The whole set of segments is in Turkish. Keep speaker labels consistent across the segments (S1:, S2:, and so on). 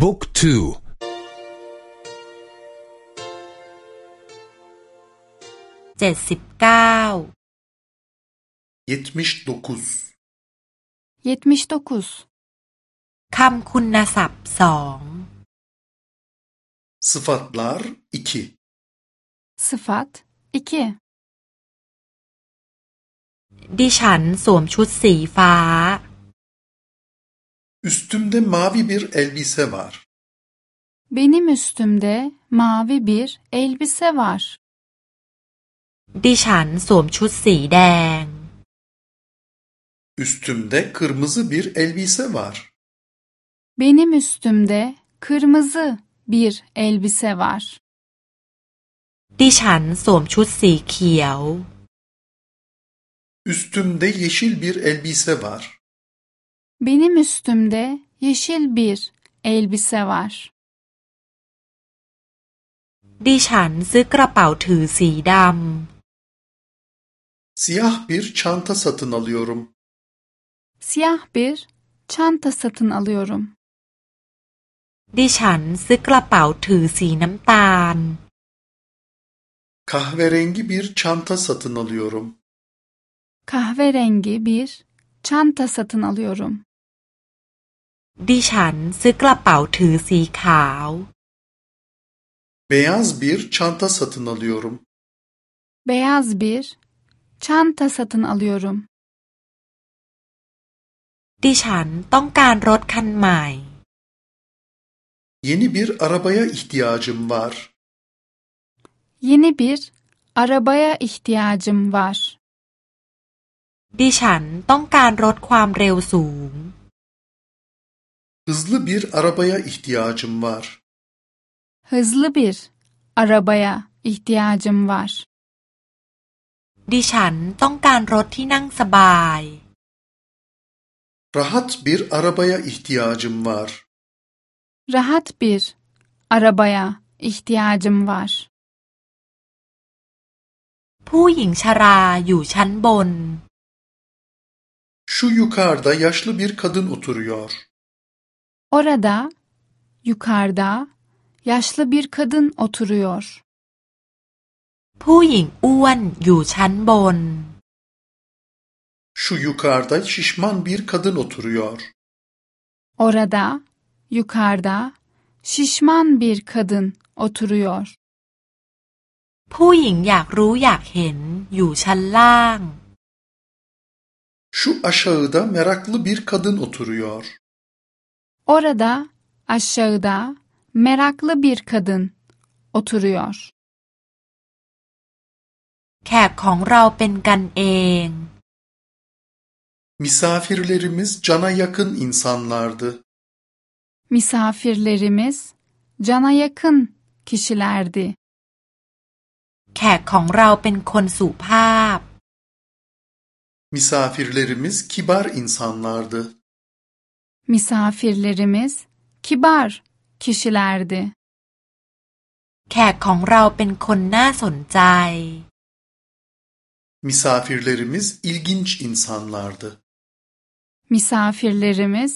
S1: บุ๊กทู
S2: เจ็ดสิบเก้า
S3: ยิ
S4: ต
S3: มิชตกุส
S4: ยิตมิชตกุส
S2: คำคุณศัพท์สอง
S3: สฟั
S4: ตลา
S3: ร์อิคิ
S4: สฟัตอิคิ
S2: ดิฉันสวมชุดสีฟ้า
S3: Üstümde mavi bir elbise var.
S4: Benim üstümde mavi bir elbise var.
S2: ดิฉันสวมชุดสีแดง
S3: Üstümde kırmızı bir elbise var.
S4: Benim üstümde kırmızı bir elbise var.
S2: ดิฉันสวมชุดสีเขียว
S3: Üstümde yeşil bir elbise var.
S4: Benim üstümde yeşil bir elbise var.
S2: ดิฉันซื้อกระเป๋าถือสีด
S3: Siyah bir çanta satın alıyorum.
S4: Siyah bir çanta satın alıyorum. ำ
S2: ดิฉันซื้อกระเป๋าถือสีน้ำตาล
S3: Kahverengi bir çanta satın alıyorum.
S4: Kahverengi bir çanta satın alıyorum.
S2: ดิฉันซื้อกระเป๋าถือสีขาว
S3: Beyaz bir çanta satın alıyorum.
S4: Beyaz bir çanta satın alıyorum.
S2: ดิฉันต้องการรถคันใหม่
S3: Yeni bir arabaya ihtiyacım var.
S4: Yeni bir arabaya ihtiyacım var.
S2: ดิฉันต้องการรถความเร็วสูง
S3: Hızlı bir arabaya ihtiyacım var.
S4: Hızlı bir arabaya ihtiyacım var.
S2: ดิฉันต้องการรถที่นั่งสบาย
S3: Rahat bir arabaya ihtiyacım var.
S4: Rahat bir arabaya ihtiyacım var.
S2: ผู้หญิงชราอยู่ชั้นบน
S3: Şu yukarıda yaşlı bir kadın oturuyor.
S4: Orada yukarıda yaşlı bir kadın oturuyor.
S2: ผู้หญิงอ้วนอยู่ชั้นบน
S3: Şu yukarıda şişman bir kadın oturuyor.
S4: Orada yukarıda şişman bir kadın oturuyor.
S2: ผู้หญิงอยากรู้อยากเห็นอยู่ชั้นล่าง
S3: Şu aşağıda meraklı bir kadın oturuyor.
S4: Orada aşağıda meraklı bir kadın oturuyor.
S2: แขกของเราเป็นกันเอง
S3: Misafirlerimiz cana yakın insanlardı.
S4: Misafirlerimiz cana yakın kişilerdi.
S2: แขกของเราเป็นคนสุภาพ
S3: Misafirlerimiz kibar insanlardı.
S4: Misafirlerimiz kibar kişilerdi.
S2: แขกของเราเป็นคนน่าสนใจ
S3: Misafirlerimiz ilginç insanlardı.
S4: Misafirlerimiz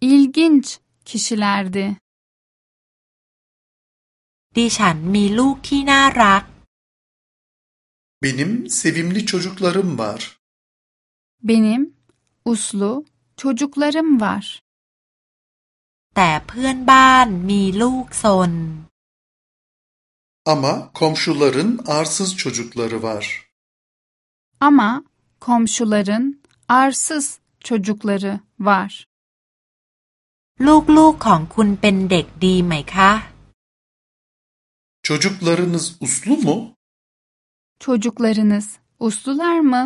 S4: ilginç kişilerdi.
S2: ดิฉันมีลูกที่น่ารัก
S3: Benim sevimli çocuklarım var.
S4: Benim uslu çocuklarım var.
S2: แต่เพื่อนบ้านมีลูกซน
S3: Ama komşuların arsız çocukları var.
S4: Ama komşuların arsız çocukları var.
S2: ลูกๆของคุณเป็นเด็กดีไหมคะ
S3: Çocuklarınız uslu mu?
S4: Çocuklarınız uslular mı?